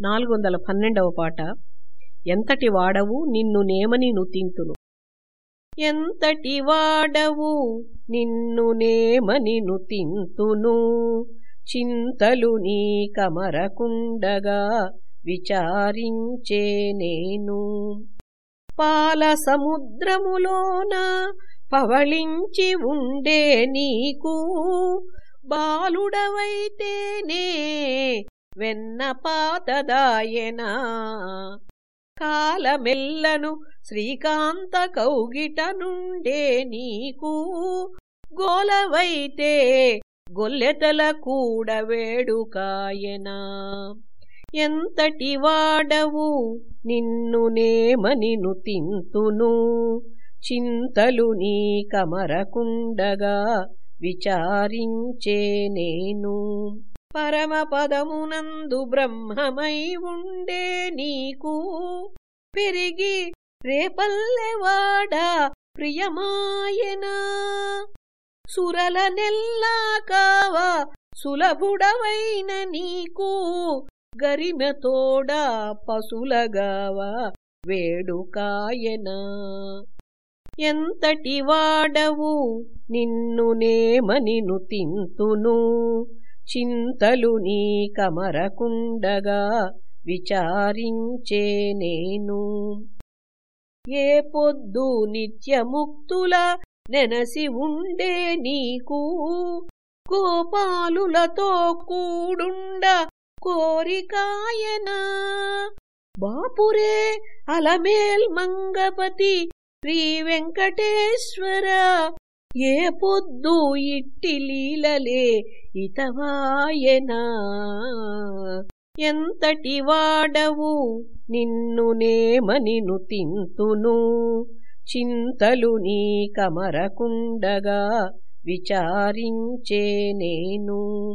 నాలుగు వందల పన్నెండవ పాట. ఎంతటి వాడవు నిన్ను నేమని నుతింతును ఎంతటి వాడవు నిన్ను నేమని నుతింతును చింతలు నీ కమరకుండగా విచారించే నేను. పాల సముద్రములోన పవళించి ఉండే నీకు. బాలుడవైతేనే వెన్న పాతదాయనా? కాలమెల్లను శ్రీకాంత కౌగిట నుండే నీకు గోలవైతే గొల్లెతల కూడవేడుకాయనా ఎంతటి వాడవు నిన్ను నేమని నుతింతును? చింతలు నీ కమరకుండగా విచారించే నేను. పరమపదమునందు బ్రహ్మమై ఉండే నీకు. పెరిగి రేపల్లెవాడా ప్రియమాయనా. సురల నెల్లా కావా సులభుడవైన నీకు. గరిమెతోడా పశులగావా వేడుకాయనా. ఎంతటి వాడవు నిన్ను నేమనిను తింతును. చింతలు నీ కమరకుండగా విచారించే నేను. ఏ పొద్దు నిత్యముక్తుల నెనసి ఉండే నీకు? గోపాలులతో కూడుండ కోరికాయనా? బాపురే అలమేల్ మంగపతి శ్రీ వెంకటేశ్వర ఏ పొద్దు ఇట్టి లీలలే ఇతవాయనా? ఎంతటి వాడవు నిన్ను నేమని తింతును? చింతలు నీ కమరకుండగా విచారించే నేను.